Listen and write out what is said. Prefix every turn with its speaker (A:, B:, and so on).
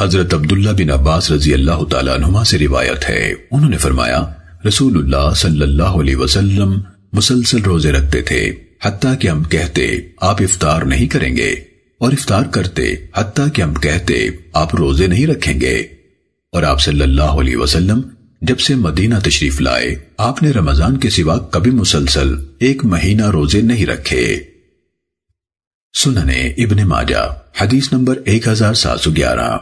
A: حضرت عبداللہ بن عباس رضی اللہ تعالیٰ عنہما سے روایت ہے۔ انہوں نے فرمایا رسول اللہ صلی اللہ علیہ وسلم مسلسل روزے رکھتے تھے، حتیٰ کہ ہم کہتے، آپ افطار نہیں کریں گے اور افطار کرتے، حتیٰ کہ ہم کہتے، آپ روزے نہیں رکھیں گے اور آپ صلی اللہ علیہ وسلم جب سے مدینہ تشریف لائے، آپ نے رمضان کے سوا کبھی مسلسل ایک مہینہ روزے نہیں رکھے۔ سننے ابن ماجہ، حدیث نمبر ایک ہزار سات سو گیارہ۔